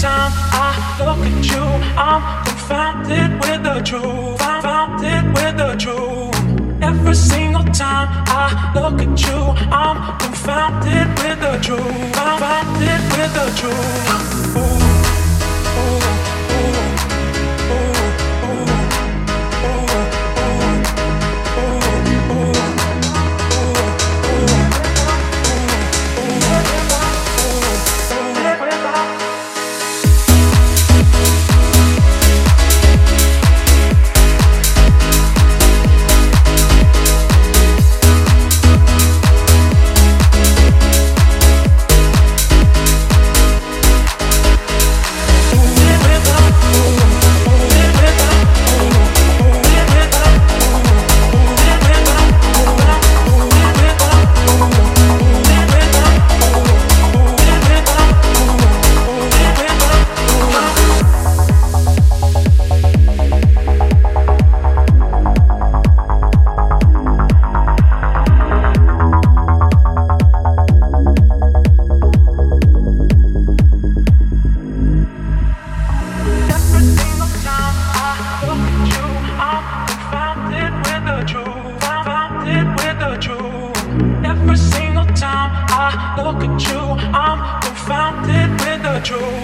time I look at you, I'm confounded with the truth. I'm confounded with the truth. Every single time I look at you, I'm confounded with the truth. Confounded with the truth. Look at you, I'm confounded with the truth.